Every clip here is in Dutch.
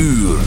uur.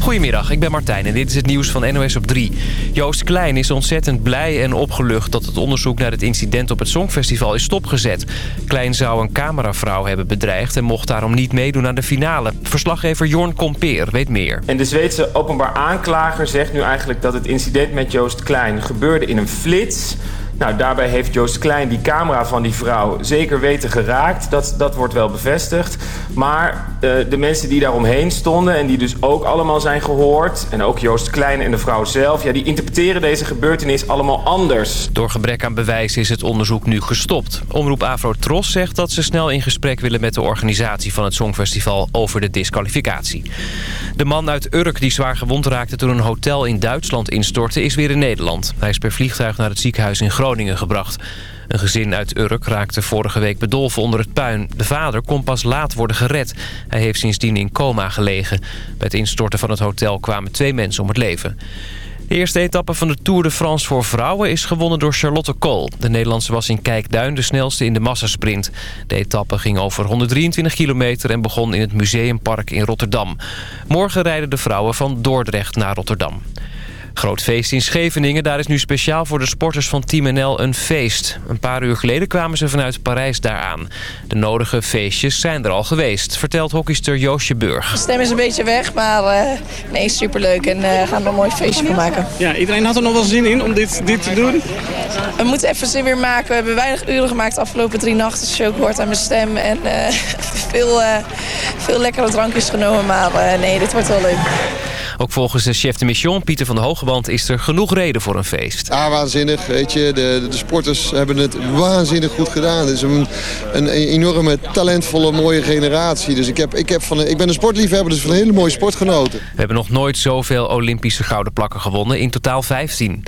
Goedemiddag, ik ben Martijn en dit is het nieuws van NOS op 3. Joost Klein is ontzettend blij en opgelucht dat het onderzoek naar het incident op het Songfestival is stopgezet. Klein zou een cameravrouw hebben bedreigd en mocht daarom niet meedoen aan de finale. Verslaggever Jorn Kompeer weet meer. En de Zweedse openbaar aanklager zegt nu eigenlijk dat het incident met Joost Klein gebeurde in een flits... Nou, daarbij heeft Joost Klein die camera van die vrouw zeker weten geraakt. Dat, dat wordt wel bevestigd. Maar uh, de mensen die daaromheen stonden en die dus ook allemaal zijn gehoord... en ook Joost Klein en de vrouw zelf... Ja, die interpreteren deze gebeurtenis allemaal anders. Door gebrek aan bewijs is het onderzoek nu gestopt. Omroep Afro Tros zegt dat ze snel in gesprek willen met de organisatie van het Songfestival over de disqualificatie. De man uit Urk die zwaar gewond raakte toen een hotel in Duitsland instortte is weer in Nederland. Hij is per vliegtuig naar het ziekenhuis in Groningen gebracht. Een gezin uit Urk raakte vorige week bedolven onder het puin. De vader kon pas laat worden gered. Hij heeft sindsdien in coma gelegen. Bij het instorten van het hotel kwamen twee mensen om het leven. De eerste etappe van de Tour de France voor vrouwen is gewonnen door Charlotte Kool. De Nederlandse was in Kijkduin de snelste in de massasprint. De etappe ging over 123 kilometer en begon in het Museumpark in Rotterdam. Morgen rijden de vrouwen van Dordrecht naar Rotterdam. Groot feest in Scheveningen. Daar is nu speciaal voor de sporters van Team NL een feest. Een paar uur geleden kwamen ze vanuit Parijs daaraan. De nodige feestjes zijn er al geweest, vertelt hockeyster Joosje Burg. De stem is een beetje weg, maar uh, nee, superleuk. En uh, gaan er een mooi feestje van maken. Ja, iedereen had er nog wel zin in om dit, dit te doen? We moeten even zin weer maken. We hebben weinig uren gemaakt de afgelopen drie nachten. Je ook hoort aan mijn stem. En uh, veel, veel lekkere drankjes genomen. Maar nee, dit wordt wel leuk. Ook volgens de chef de mission, Pieter van de Hogeband, is er genoeg reden voor een feest. Ja, waanzinnig. Weet je, de, de sporters hebben het waanzinnig goed gedaan. Het is een, een enorme, talentvolle, mooie generatie. Dus ik, heb, ik, heb van, ik ben een sportliefhebber, dus van een hele mooie sport genoten. We hebben nog nooit zoveel Olympische gouden plakken gewonnen, in totaal 15.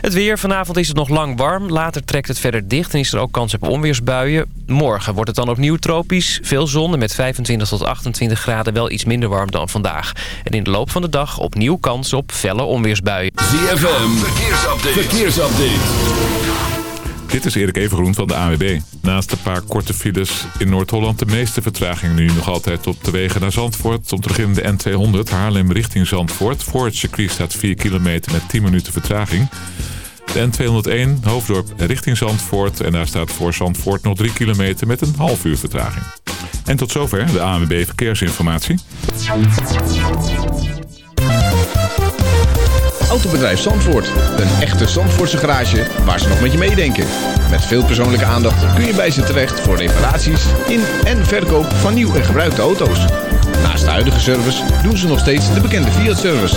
Het weer. Vanavond is het nog lang warm. Later trekt het verder dicht en is er ook kans op onweersbuien. Morgen wordt het dan opnieuw tropisch. Veel zon en met 25 tot 28 graden wel iets minder warm dan vandaag. En in de loop van de dag opnieuw kans op felle onweersbuien. ZFM. Verkeersupdate. Verkeersupdate. Dit is Erik Evengroen van de AWB. Naast een paar korte files in Noord-Holland... de meeste vertraging nu nog altijd op de wegen naar Zandvoort. Om te beginnen de N200 Haarlem richting Zandvoort. Voor het circuit staat 4 kilometer met 10 minuten vertraging. De N201 Hoofddorp richting Zandvoort. En daar staat voor Zandvoort nog 3 kilometer met een half uur vertraging. En tot zover de ANWB Verkeersinformatie. Autobedrijf Zandvoort. Een echte Zandvoortse garage waar ze nog met je meedenken. Met veel persoonlijke aandacht kun je bij ze terecht voor reparaties in en verkoop van nieuw en gebruikte auto's. Naast de huidige service doen ze nog steeds de bekende Fiat-service.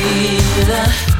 breathe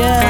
yeah.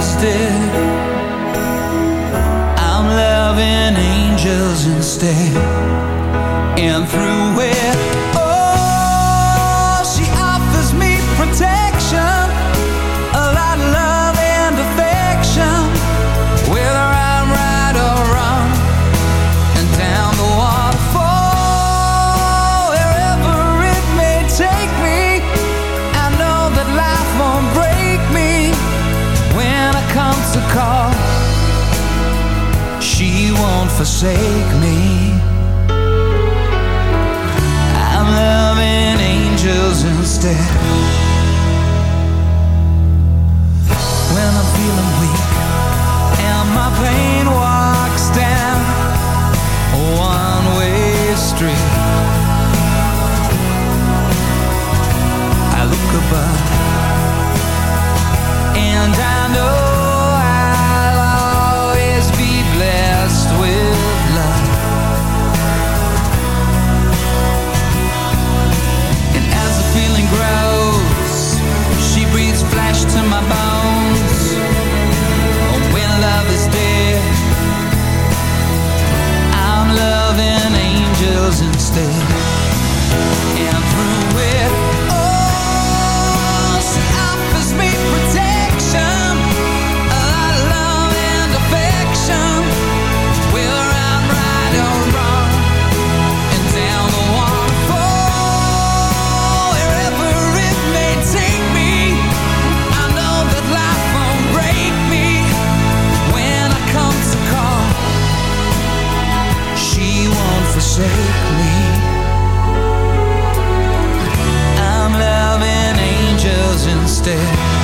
still forsake me. I'm loving angels instead. When I'm feeling weak baby And through instead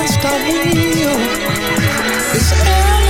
against our will. It's.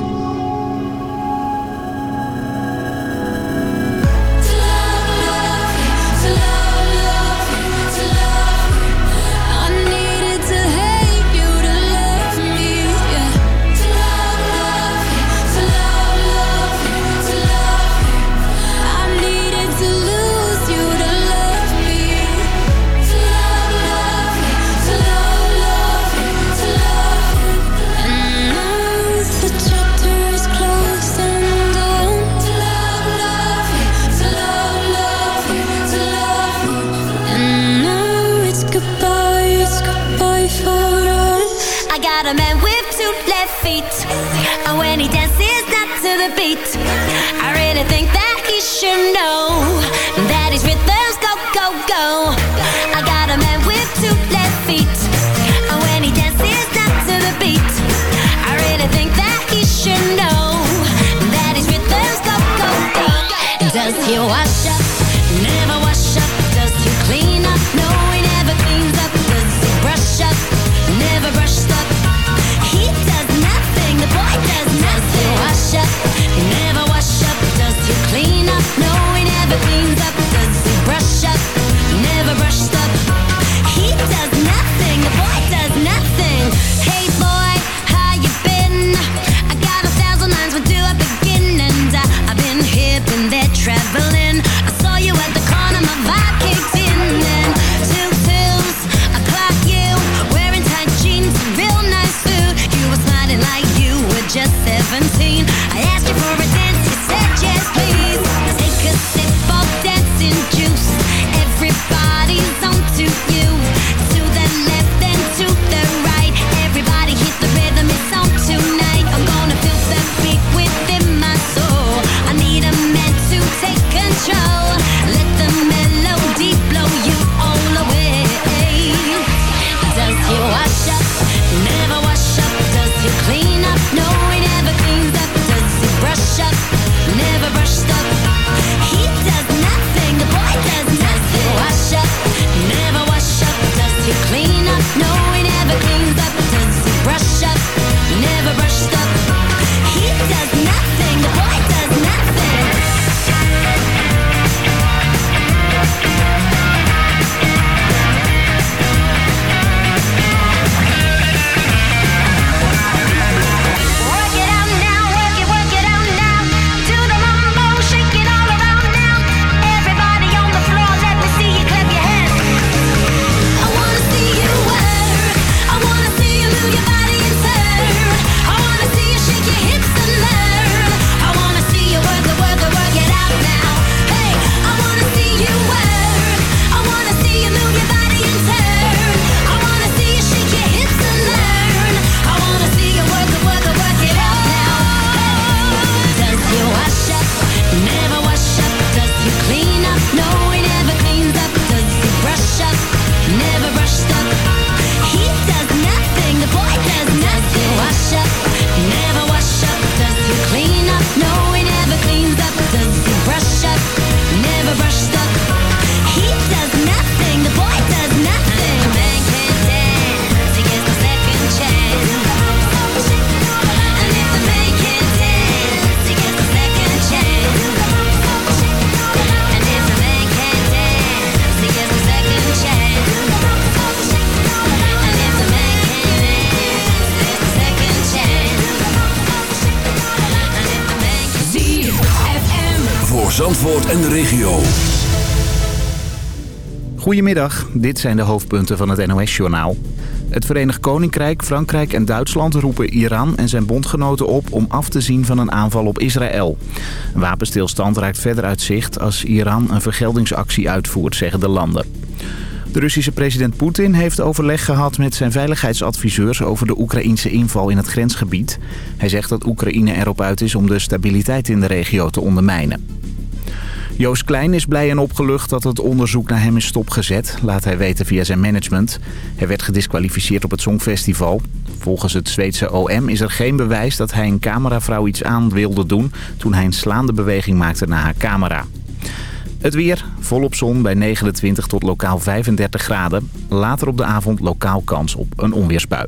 Zandvoort en de regio. Goedemiddag, dit zijn de hoofdpunten van het NOS-journaal. Het Verenigd Koninkrijk, Frankrijk en Duitsland roepen Iran en zijn bondgenoten op om af te zien van een aanval op Israël. Een wapenstilstand raakt verder uit zicht als Iran een vergeldingsactie uitvoert, zeggen de landen. De Russische president Poetin heeft overleg gehad met zijn veiligheidsadviseurs over de Oekraïnse inval in het grensgebied. Hij zegt dat Oekraïne erop uit is om de stabiliteit in de regio te ondermijnen. Joost Klein is blij en opgelucht dat het onderzoek naar hem is stopgezet, laat hij weten via zijn management. Hij werd gedisqualificeerd op het Songfestival. Volgens het Zweedse OM is er geen bewijs dat hij een cameravrouw iets aan wilde doen toen hij een slaande beweging maakte naar haar camera. Het weer, volop zon bij 29 tot lokaal 35 graden. Later op de avond lokaal kans op een onweersbui.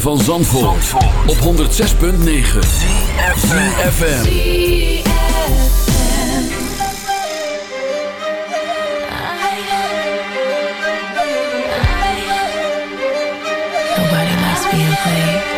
van Zandvoort, op 106.9 ZFM. Nobody likes